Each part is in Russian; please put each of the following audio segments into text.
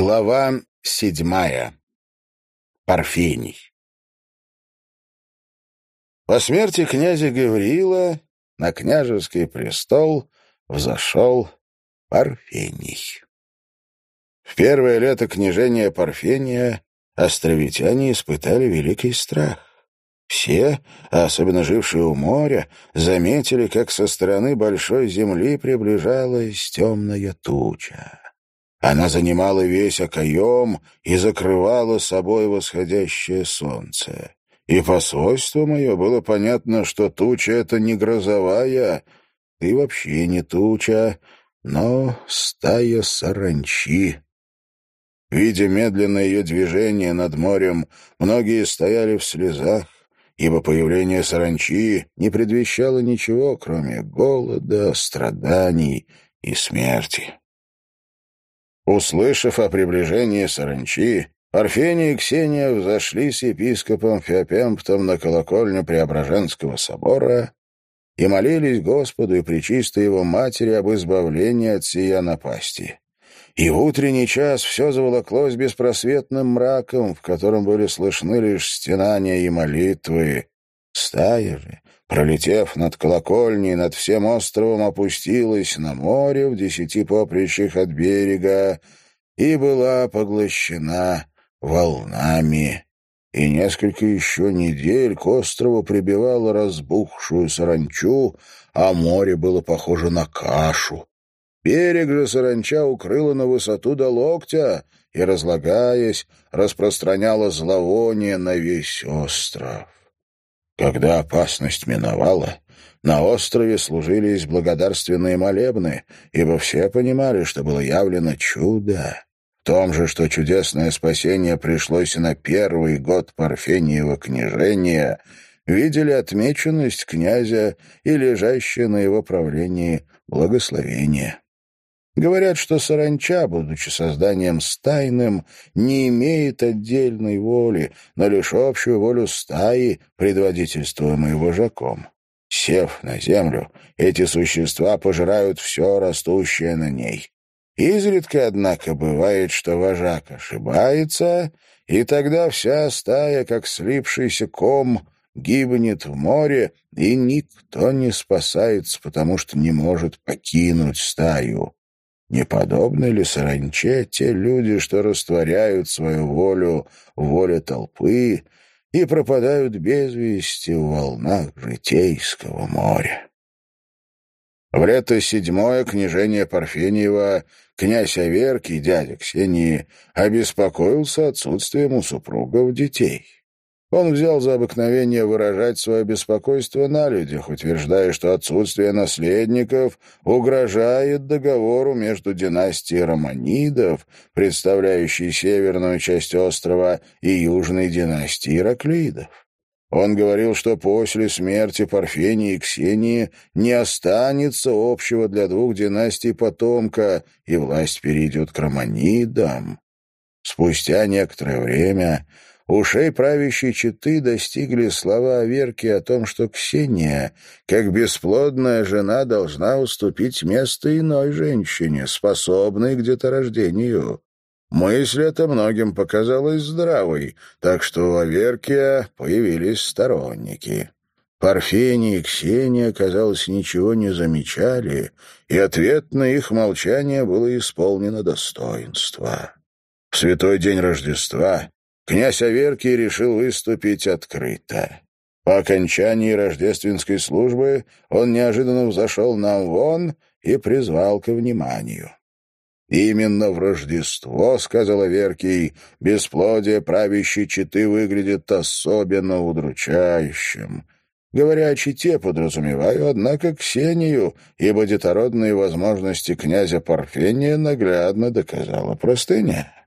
Глава седьмая. Парфений. По смерти князя Гавриила на княжеский престол взошел Парфений. В первое лето княжения Парфения островитяне испытали великий страх. Все, а особенно жившие у моря, заметили, как со стороны большой земли приближалась темная туча. Она занимала весь окоем и закрывала собой восходящее солнце. И по свойству мое было понятно, что туча — это не грозовая, и вообще не туча, но стая саранчи. Видя медленное ее движение над морем, многие стояли в слезах, ибо появление саранчи не предвещало ничего, кроме голода, страданий и смерти. Услышав о приближении саранчи, Парфения и Ксения взошли с епископом Феопемптом на колокольню Преображенского собора и молились Господу и Пречистой Его Матери об избавлении от сия напасти. И в утренний час все заволоклось беспросветным мраком, в котором были слышны лишь стенания и молитвы. Стая же, пролетев над колокольней, над всем островом опустилась на море в десяти поприщах от берега и была поглощена волнами. И несколько еще недель к острову прибивала разбухшую саранчу, а море было похоже на кашу. Берег же саранча укрыла на высоту до локтя и, разлагаясь, распространяла зловоние на весь остров. Когда опасность миновала, на острове служились благодарственные молебны, ибо все понимали, что было явлено чудо. В том же, что чудесное спасение пришлось на первый год Парфениева княжения, видели отмеченность князя и лежащее на его правлении благословение. Говорят, что саранча, будучи созданием стайным, не имеет отдельной воли, но лишь общую волю стаи, предводительствуемой вожаком. Сев на землю, эти существа пожирают все растущее на ней. Изредка, однако, бывает, что вожак ошибается, и тогда вся стая, как слипшийся ком, гибнет в море, и никто не спасается, потому что не может покинуть стаю. Не подобны ли саранче те люди, что растворяют свою волю в воле толпы и пропадают без вести в волнах житейского моря? В лето седьмое княжение Парфениева князь Аверкий, дядя Ксении, обеспокоился отсутствием у супругов детей. Он взял за обыкновение выражать свое беспокойство на людях, утверждая, что отсутствие наследников угрожает договору между династией Романидов, представляющей северную часть острова, и южной династией Ираклидов. Он говорил, что после смерти Парфении и Ксении не останется общего для двух династий потомка, и власть перейдет к Романидам. Спустя некоторое время Ушей правящей четы достигли слова Верки о том, что Ксения, как бесплодная жена, должна уступить место иной женщине, способной к деторождению. Мысль эта многим показалась здравой, так что у Аверкия появились сторонники. Парфения и Ксения, казалось, ничего не замечали, и ответ на их молчание было исполнено достоинства. В святой день Рождества князь Аверкий решил выступить открыто. По окончании рождественской службы он неожиданно взошел на вон и призвал ко вниманию. «Именно в Рождество, — сказал Аверкий, — бесплодие правящей читы выглядит особенно удручающим». Говоря о чите, подразумеваю, однако, Ксению, ибо детородные возможности князя Парфения наглядно доказала простыня.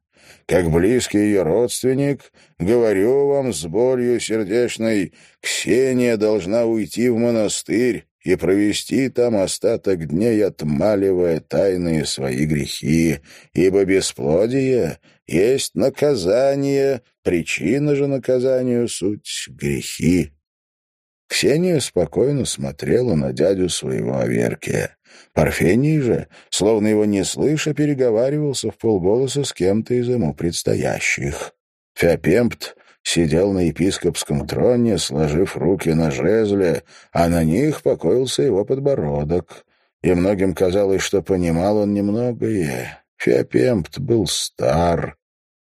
Как близкий ее родственник, говорю вам с болью сердечной, Ксения должна уйти в монастырь и провести там остаток дней, отмаливая тайные свои грехи, ибо бесплодие есть наказание, причина же наказанию — суть грехи. Ксения спокойно смотрела на дядю своего Аверкия. Парфений же, словно его не слыша, переговаривался в полголоса с кем-то из ему предстоящих. Феопемпт сидел на епископском троне, сложив руки на жезле, а на них покоился его подбородок. И многим казалось, что понимал он немногое. Феопемпт был стар,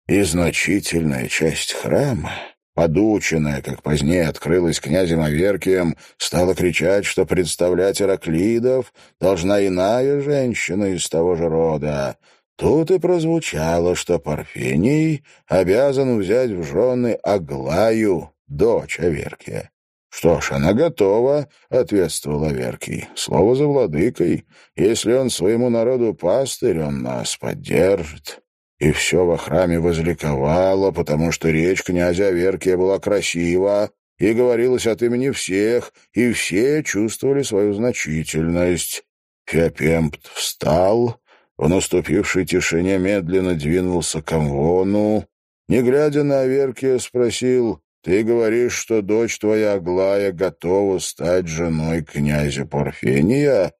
и значительная часть храма подученная, как позднее открылась князем Аверкием, стала кричать, что представлять Ираклидов должна иная женщина из того же рода. Тут и прозвучало, что Парфений обязан взять в жены Аглаю, дочь Аверкия. «Что ж, она готова», — ответствовал Аверкий. «Слово за владыкой. Если он своему народу пастырь, он нас поддержит». И все во храме возликовало, потому что речь князя Аверкия была красива и говорилась от имени всех, и все чувствовали свою значительность. Феопемпт встал, в наступившей тишине медленно двинулся к Амвону. Не глядя на Аверкия, спросил, «Ты говоришь, что дочь твоя Аглая готова стать женой князя Порфения?»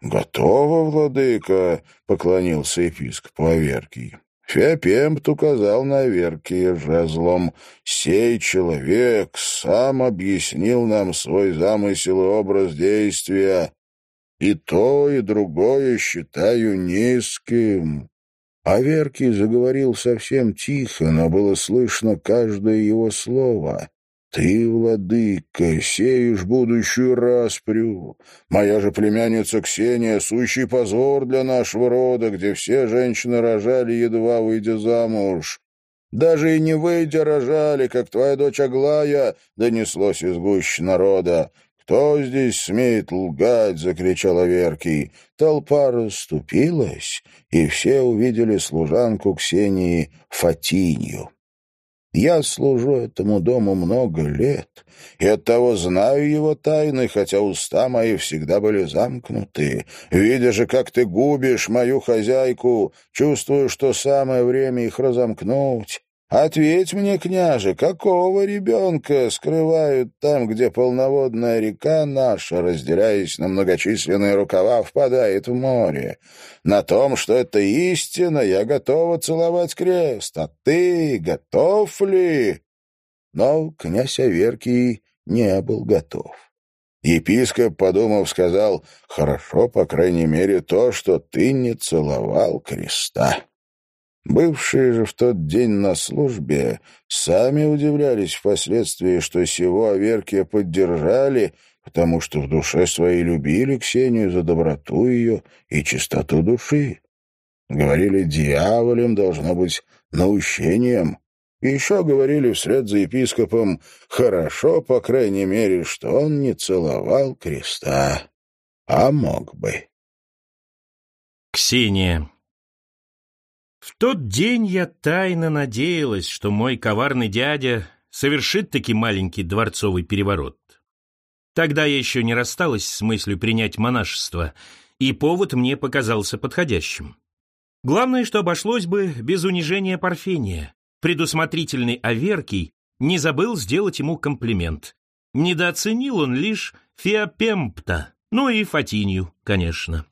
«Готова, владыка», — поклонился епископ Аверкий. Феопемпт указал на Аверкия жезлом. «Сей человек сам объяснил нам свой замысел и образ действия. И то, и другое считаю низким. Аверкий заговорил совсем тихо, но было слышно каждое его слово. «Ты, владыка, сеешь будущую распрю. Моя же племянница Ксения — сущий позор для нашего рода, где все женщины рожали, едва выйдя замуж. Даже и не выйдя рожали, как твоя дочь Аглая, донеслось из гущ народа. «Кто здесь смеет лгать?» — закричал Аверкий. Толпа расступилась, и все увидели служанку Ксении Фатинью. Я служу этому дому много лет, и оттого знаю его тайны, хотя уста мои всегда были замкнуты. Видя же, как ты губишь мою хозяйку, чувствую, что самое время их разомкнуть. Ответь мне, княже, какого ребенка скрывают там, где полноводная река наша, разделяясь на многочисленные рукава, впадает в море? На том, что это истина, я готова целовать крест, а ты готов ли? Но князь Аверкий не был готов. Епископ, подумав, сказал, «Хорошо, по крайней мере, то, что ты не целовал креста». Бывшие же в тот день на службе сами удивлялись впоследствии, что сего Аверкия поддержали, потому что в душе своей любили Ксению за доброту ее и чистоту души. Говорили, дьяволем должно быть наущением. И еще говорили вслед за епископом, хорошо, по крайней мере, что он не целовал креста, а мог бы. Ксения в тот день я тайно надеялась, что мой коварный дядя совершит таки маленький дворцовый переворот. Тогда я еще не рассталась с мыслью принять монашество, и повод мне показался подходящим. Главное, что обошлось бы без унижения Парфения. Предусмотрительный Аверкий не забыл сделать ему комплимент. Недооценил он лишь Феопемпта, ну и Фатинью, конечно.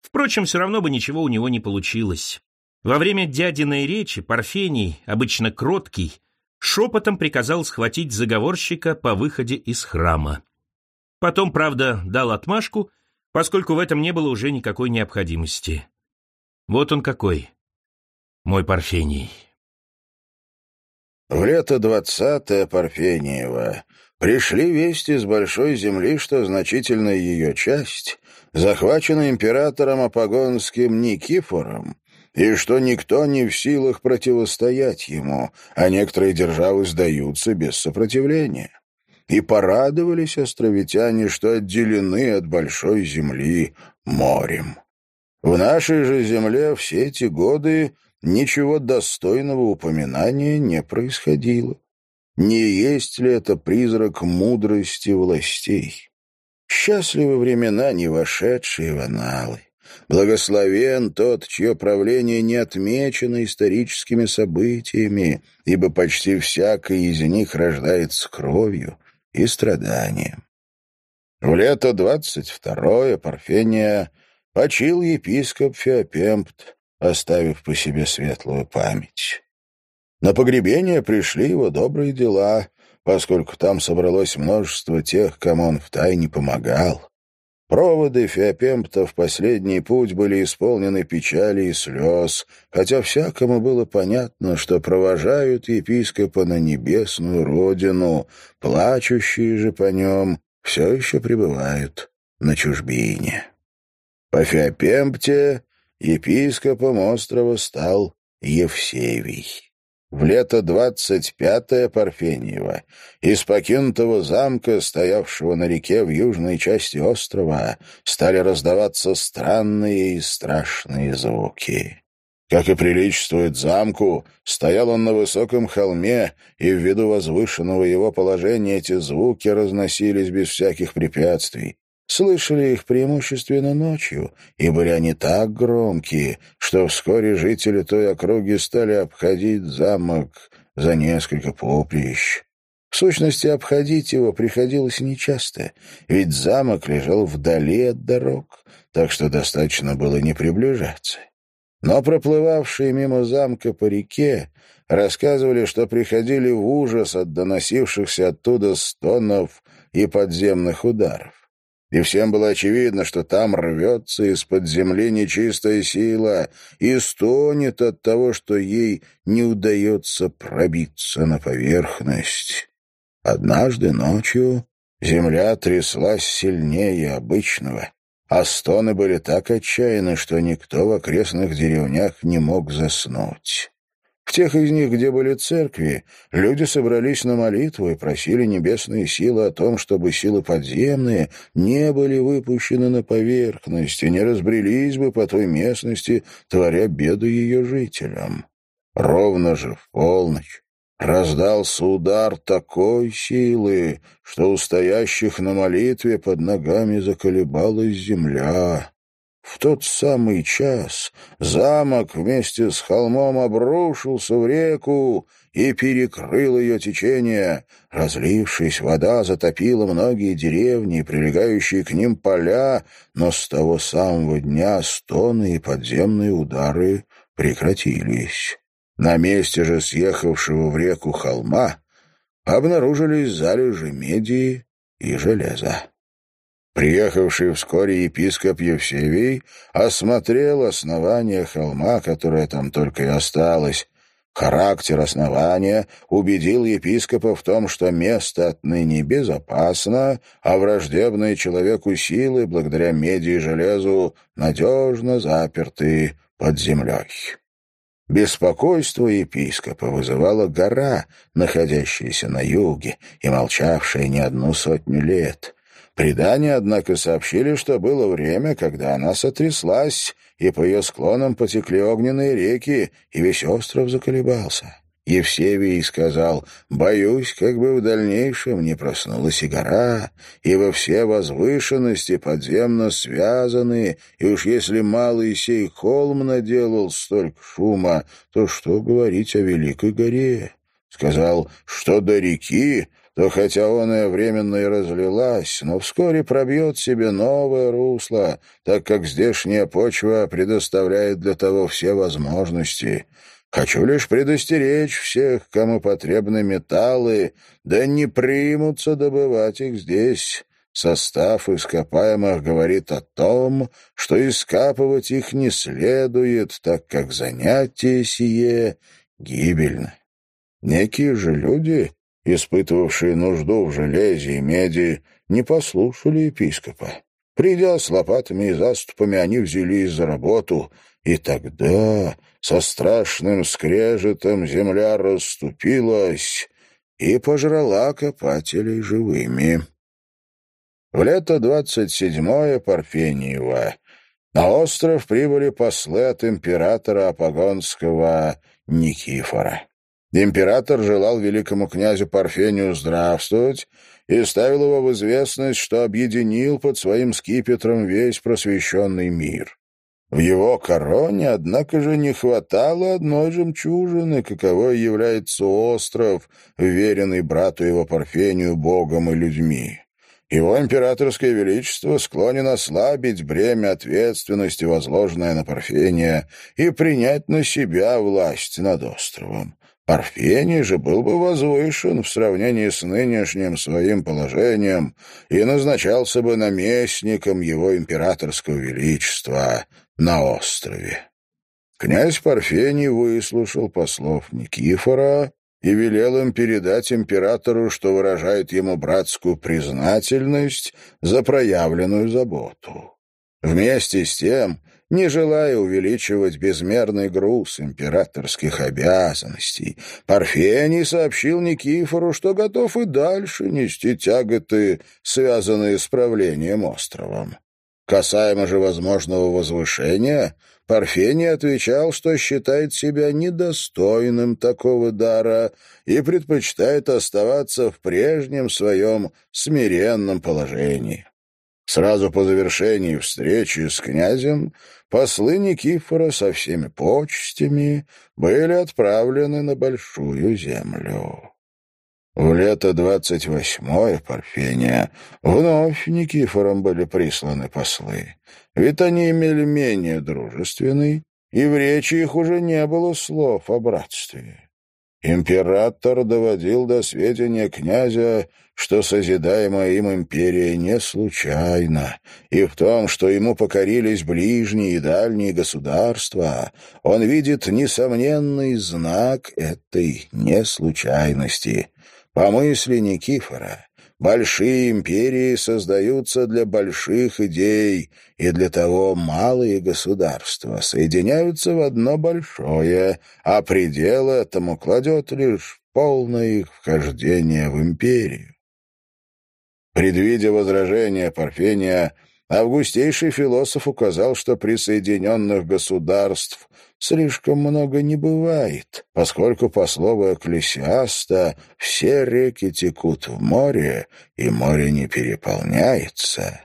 Впрочем, все равно бы ничего у него не получилось. Во время дядиной речи Парфений, обычно кроткий, шепотом приказал схватить заговорщика по выходе из храма. Потом, правда, дал отмашку, поскольку в этом не было уже никакой необходимости. Вот он какой, мой Парфений. В лето двадцатое Парфениева пришли вести с большой земли, что значительная ее часть захвачена императором Апогонским Никифором, и что никто не в силах противостоять ему, а некоторые державы сдаются без сопротивления. И порадовались островитяне, что отделены от большой земли морем. В нашей же земле все эти годы ничего достойного упоминания не происходило. Не есть ли это призрак мудрости властей? Счастливы времена, не вошедшие в аналы. Благословен тот, чье правление не отмечено историческими событиями, ибо почти всякий из них рождается кровью и страданием. В лето двадцать второе Парфения почил епископ Феопемпт, оставив по себе светлую память. На погребение пришли его добрые дела, поскольку там собралось множество тех, кому он втайне помогал. Проводы Феопемпта в последний путь были исполнены печали и слез, хотя всякому было понятно, что провожают епископа на небесную родину, плачущие же по нем все еще пребывают на чужбине. По Феопемпте епископом острова стал Евсевий. В лето двадцать пятое Парфеньева из покинутого замка, стоявшего на реке в южной части острова, стали раздаваться странные и страшные звуки. Как и приличествует замку, стоял он на высоком холме, и ввиду возвышенного его положения эти звуки разносились без всяких препятствий. Слышали их преимущественно ночью, и были они так громкие, что вскоре жители той округи стали обходить замок за несколько поприщ. В сущности, обходить его приходилось нечасто, ведь замок лежал вдали от дорог, так что достаточно было не приближаться. Но проплывавшие мимо замка по реке рассказывали, что приходили в ужас от доносившихся оттуда стонов и подземных ударов. И всем было очевидно, что там рвется из-под земли нечистая сила и стонет от того, что ей не удается пробиться на поверхность. Однажды ночью земля тряслась сильнее обычного, а стоны были так отчаянны, что никто в окрестных деревнях не мог заснуть. В тех из них, где были церкви, люди собрались на молитву и просили небесные силы о том, чтобы силы подземные не были выпущены на поверхность и не разбрелись бы по той местности, творя беду ее жителям. Ровно же в полночь раздался удар такой силы, что у стоящих на молитве под ногами заколебалась земля. В тот самый час замок вместе с холмом обрушился в реку и перекрыл ее течение. Разлившись, вода затопила многие деревни и прилегающие к ним поля, но с того самого дня стоны и подземные удары прекратились. На месте же съехавшего в реку холма обнаружились залежи меди и железа. Приехавший вскоре епископ Евсевий осмотрел основание холма, которое там только и осталось. Характер основания убедил епископа в том, что место отныне безопасно, а враждебные человеку силы, благодаря меди и железу, надежно заперты под землей. Беспокойство епископа вызывала гора, находящаяся на юге и молчавшая не одну сотню лет. Предания, однако, сообщили, что было время, когда она сотряслась, и по ее склонам потекли огненные реки, и весь остров заколебался. Евсевий сказал, «Боюсь, как бы в дальнейшем не проснулась и гора, ибо все возвышенности подземно связаны, и уж если малый сей холм наделал столько шума, то что говорить о великой горе?» Сказал, что до реки, то хотя оная временно и разлилась, но вскоре пробьет себе новое русло, так как здешняя почва предоставляет для того все возможности. Хочу лишь предостеречь всех, кому потребны металлы, да не примутся добывать их здесь». Состав ископаемых говорит о том, что искапывать их не следует, так как занятие сие гибельно. Некие же люди испытывавшие нужду в железе и меди, не послушали епископа. Придя с лопатами и заступами, они взялись за работу, и тогда со страшным скрежетом земля расступилась и пожрала копателей живыми. В лето двадцать седьмое Парфениева на остров прибыли послы от императора Апогонского Никифора. Император желал великому князю Парфению здравствовать и ставил его в известность, что объединил под своим скипетром весь просвещенный мир. В его короне, однако же, не хватало одной жемчужины, каковой является остров, веренный брату его Парфению богом и людьми. Его императорское величество склонен ослабить бремя ответственности, возложенное на Парфения, и принять на себя власть над островом. Парфений же был бы возвышен в сравнении с нынешним своим положением и назначался бы наместником его императорского величества на острове. Князь Парфений выслушал послов Никифора и велел им передать императору, что выражает ему братскую признательность за проявленную заботу. Вместе с тем, не желая увеличивать безмерный груз императорских обязанностей, Парфений сообщил Никифору, что готов и дальше нести тяготы, связанные с правлением островом. Касаемо же возможного возвышения, Парфений отвечал, что считает себя недостойным такого дара и предпочитает оставаться в прежнем своем смиренном положении. Сразу по завершении встречи с князем послы Никифора со всеми почестями были отправлены на Большую Землю. В лето двадцать восьмое Парфения вновь Никифором были присланы послы. Ведь они имели менее дружественный, и в речи их уже не было слов о братстве. Император доводил до сведения князя, что созидаемая им империя не случайна, и в том, что ему покорились ближние и дальние государства, он видит несомненный знак этой неслучайности. По мысли Никифора, Большие империи создаются для больших идей, и для того малые государства соединяются в одно большое, а предел этому кладет лишь полное их вхождение в империю. Предвидя возражения Парфения, Августейший философ указал, что присоединенных государств слишком много не бывает, поскольку, по слову Экклесиаста, все реки текут в море, и море не переполняется.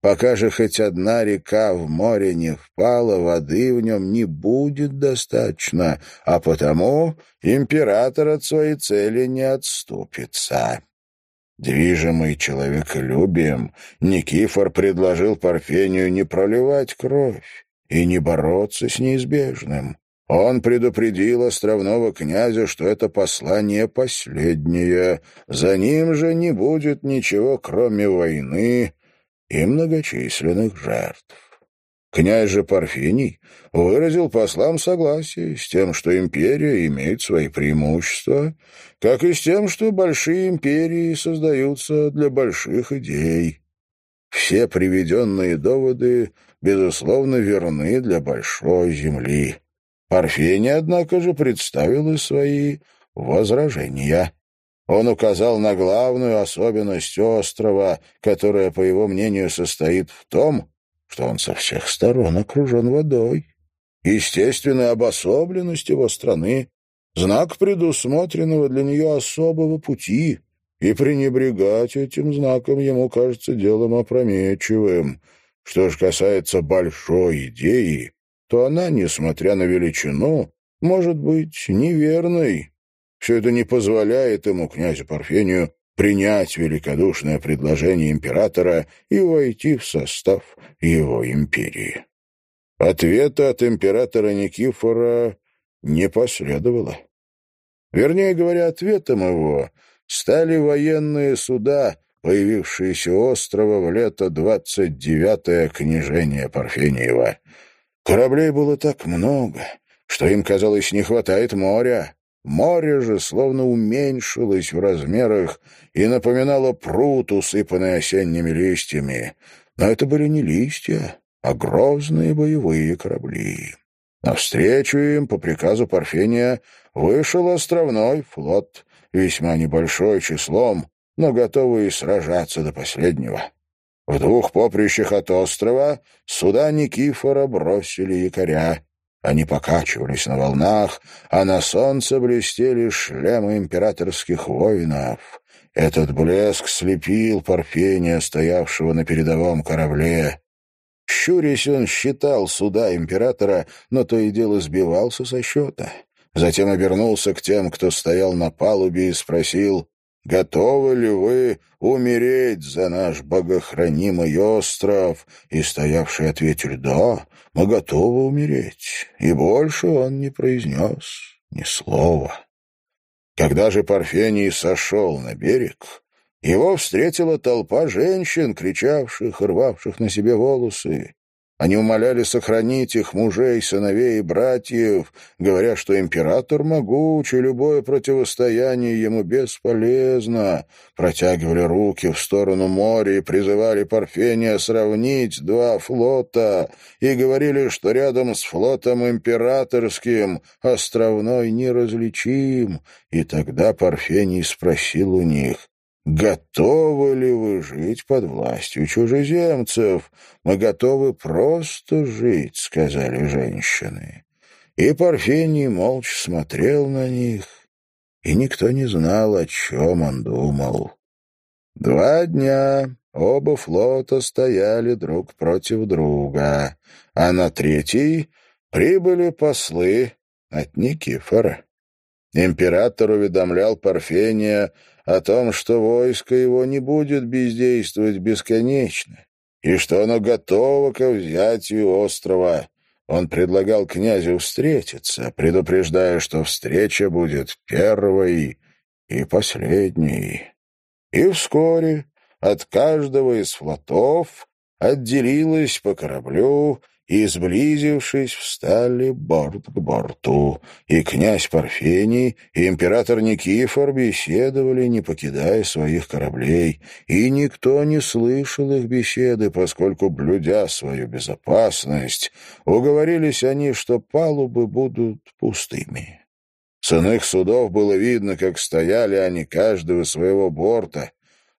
Пока же хоть одна река в море не впала, воды в нем не будет достаточно, а потому император от своей цели не отступится. Движимый человеколюбием, Никифор предложил Парфению не проливать кровь и не бороться с неизбежным. Он предупредил островного князя, что это послание последнее, за ним же не будет ничего, кроме войны и многочисленных жертв. Князь же Парфений выразил послам согласие с тем, что империя имеет свои преимущества, как и с тем, что большие империи создаются для больших идей. Все приведенные доводы, безусловно, верны для большой земли. Парфений, однако же, представил и свои возражения. Он указал на главную особенность острова, которая, по его мнению, состоит в том, что он со всех сторон окружен водой. Естественная обособленность его страны — знак предусмотренного для нее особого пути, и пренебрегать этим знаком ему кажется делом опрометчивым. Что же касается большой идеи, то она, несмотря на величину, может быть неверной. Все это не позволяет ему, князю Парфению, принять великодушное предложение императора и войти в состав его империи. Ответа от императора Никифора не последовало. Вернее говоря, ответом его стали военные суда, появившиеся у острова в лето 29-е княжение Парфениева. Кораблей было так много, что им, казалось, не хватает моря. Море же словно уменьшилось в размерах и напоминало пруд, усыпанный осенними листьями. Но это были не листья, а грозные боевые корабли. Навстречу им, по приказу Парфения, вышел островной флот, весьма небольшой числом, но готовый сражаться до последнего. В двух поприщах от острова суда Никифора бросили якоря. Они покачивались на волнах, а на солнце блестели шлемы императорских воинов. Этот блеск слепил Парфения, стоявшего на передовом корабле. Щурясь, он считал суда императора, но то и дело сбивался со счета. Затем обернулся к тем, кто стоял на палубе, и спросил, готовы ли вы умереть за наш богохранимый остров?» И стоявшие ответили, «Да, мы готовы умереть». И больше он не произнес ни слова. Когда же Парфений сошел на берег, его встретила толпа женщин, кричавших и рвавших на себе волосы. Они умоляли сохранить их мужей, сыновей и братьев, говоря, что император могуч, и любое противостояние ему бесполезно. Протягивали руки в сторону моря и призывали Парфения сравнить два флота, и говорили, что рядом с флотом императорским островной неразличим. И тогда Парфений спросил у них, Готовы ли вы жить под властью чужеземцев? Мы готовы просто жить, сказали женщины. И Парфений молча смотрел на них, и никто не знал, о чем он думал. Два дня оба флота стояли друг против друга, а на третий прибыли послы от Никифора. Император уведомлял Парфения о том, что войско его не будет бездействовать бесконечно, и что оно готово ко взятию острова. Он предлагал князю встретиться, предупреждая, что встреча будет первой и последней. И вскоре от каждого из флотов отделилось по кораблю и, сблизившись, встали борт к борту, и князь Парфений и император Никифор беседовали, не покидая своих кораблей, и никто не слышал их беседы, поскольку, блюдя свою безопасность, уговорились они, что палубы будут пустыми. С иных судов было видно, как стояли они каждого своего борта,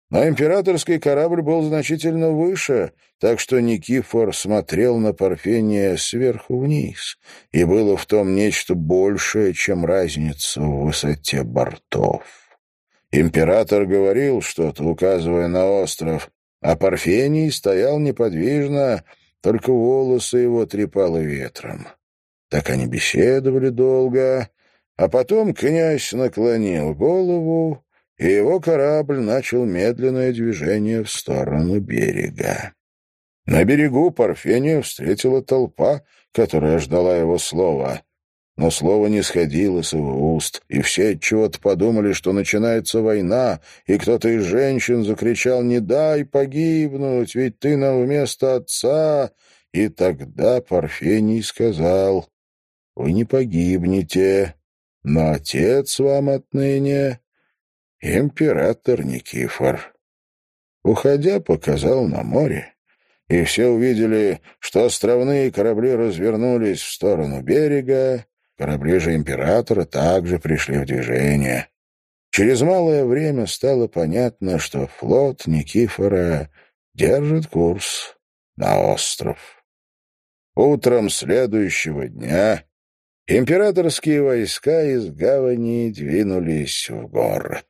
но императорский корабль был значительно выше, так что Никифор смотрел на Парфения сверху вниз, и было в том нечто большее, чем разница в высоте бортов. Император говорил что-то, указывая на остров, а Парфений стоял неподвижно, только волосы его трепало ветром. Так они беседовали долго, а потом князь наклонил голову и его корабль начал медленное движение в сторону берега. На берегу Парфения встретила толпа, которая ждала его слова. Но слово не сходило с его уст, и все чего-то подумали, что начинается война, и кто-то из женщин закричал «Не дай погибнуть, ведь ты нам вместо отца!» И тогда Парфений сказал «Вы не погибнете, но отец вам отныне император Никифор. Уходя, показал на море, и все увидели, что островные корабли развернулись в сторону берега, корабли же императора также пришли в движение. Через малое время стало понятно, что флот Никифора держит курс на остров. Утром следующего дня Императорские войска из гавани двинулись в город.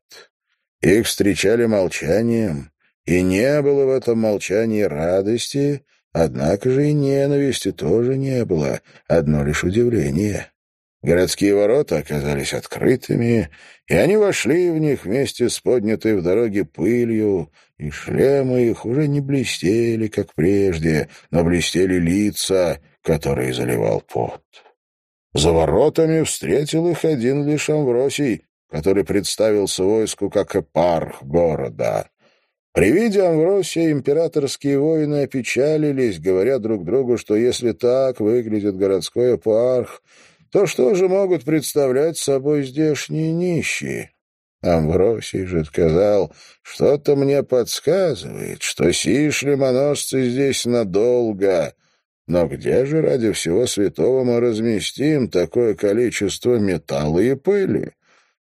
Их встречали молчанием, и не было в этом молчании радости, однако же и ненависти тоже не было, одно лишь удивление. Городские ворота оказались открытыми, и они вошли в них вместе с поднятой в дороге пылью, и шлемы их уже не блестели, как прежде, но блестели лица, которые заливал пот. За воротами встретил их один лишь Амвросий, который представился войску как эпарх города. При виде Амвросия императорские воины опечалились, говоря друг другу, что если так выглядит городской эпарх, то что же могут представлять собой здешние нищие? Амвросий же сказал, что-то мне подсказывает, что сишь лимоносцы здесь надолго, но где же ради всего святого мы разместим такое количество металла и пыли?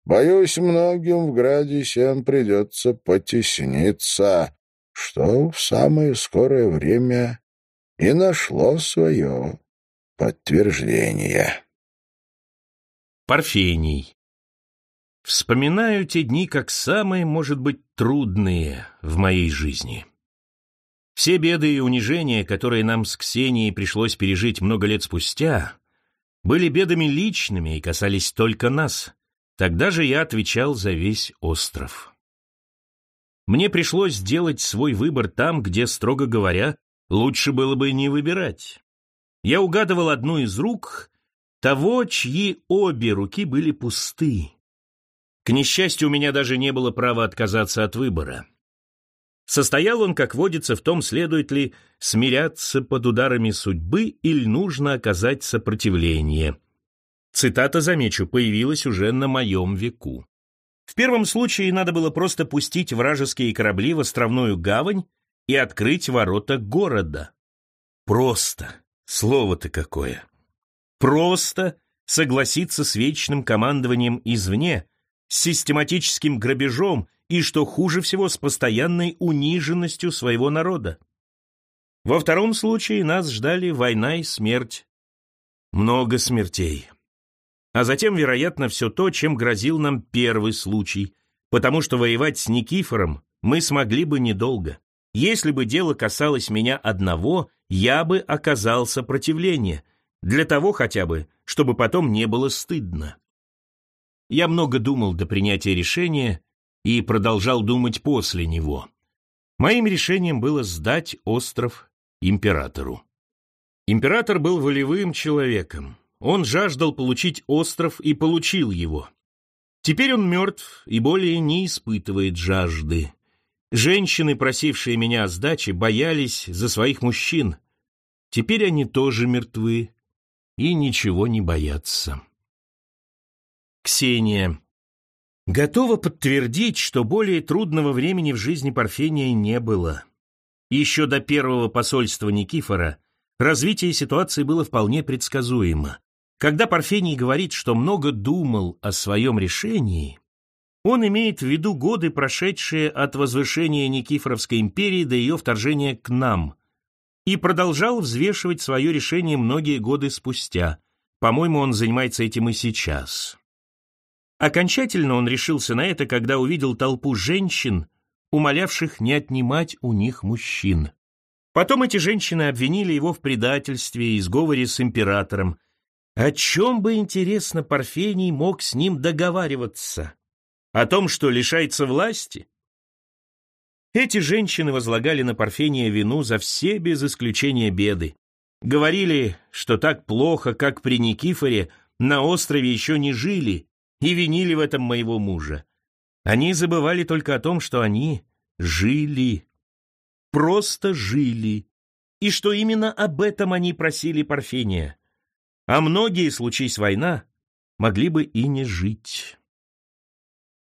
Боюсь, многим в граде сем придется потесниться, что в самое скорое время и нашло свое подтверждение. Парфений Вспоминаю те дни как самые, может быть, трудные в моей жизни. Все беды и унижения, которые нам с Ксенией пришлось пережить много лет спустя, были бедами личными и касались только нас. Тогда же я отвечал за весь остров. мне пришлось сделать свой выбор там, где, строго говоря, лучше было бы не выбирать. Я угадывал одну из рук того, чьи обе руки были пусты. К несчастью, у меня даже не было права отказаться от выбора. Состоял он, как водится, в том, следует ли смиряться под ударами судьбы или нужно оказать сопротивление. Цитата, замечу, появилась уже на моем веку. В первом случае надо было просто пустить вражеские корабли в островную гавань и открыть ворота города. Просто. Слово-то какое. Просто согласиться с вечным командованием извне, с систематическим грабежом и, что хуже всего, с постоянной униженностью своего народа. Во втором случае нас ждали война и смерть. Много смертей. А затем, вероятно, все то, чем грозил нам первый случай, потому что воевать с Никифором мы смогли бы недолго. Если бы дело касалось меня одного, я бы оказал сопротивление, для того хотя бы, чтобы потом не было стыдно. Я много думал до принятия решения и продолжал думать после него. Моим решением было сдать остров императору. Император был волевым человеком. Он жаждал получить остров и получил его. Теперь он мертв и более не испытывает жажды. Женщины, просившие меня о сдаче, боялись за своих мужчин. Теперь они тоже мертвы и ничего не боятся. Ксения. Готова подтвердить, что более трудного времени в жизни Парфения не было. Еще до первого посольства Никифора развитие ситуации было вполне предсказуемо. Когда Парфений говорит, что много думал о своем решении, он имеет в виду годы, прошедшие от возвышения Никифоровской империи до ее вторжения к нам, и продолжал взвешивать свое решение многие годы спустя. По-моему, он занимается этим и сейчас. Окончательно он решился на это, когда увидел толпу женщин, умолявших не отнимать у них мужчин. Потом эти женщины обвинили его в предательстве и сговоре с императором. О чем бы, интересно, Парфений мог с ним договариваться? О том, что лишается власти? Эти женщины возлагали на Парфения вину за все без исключения беды. Говорили, что так плохо, как при Никифоре, на острове еще не жили, и винили в этом моего мужа. Они забывали только о том, что они жили. Просто жили. И что именно об этом они просили Парфения. А многие, случись война, могли бы и не жить.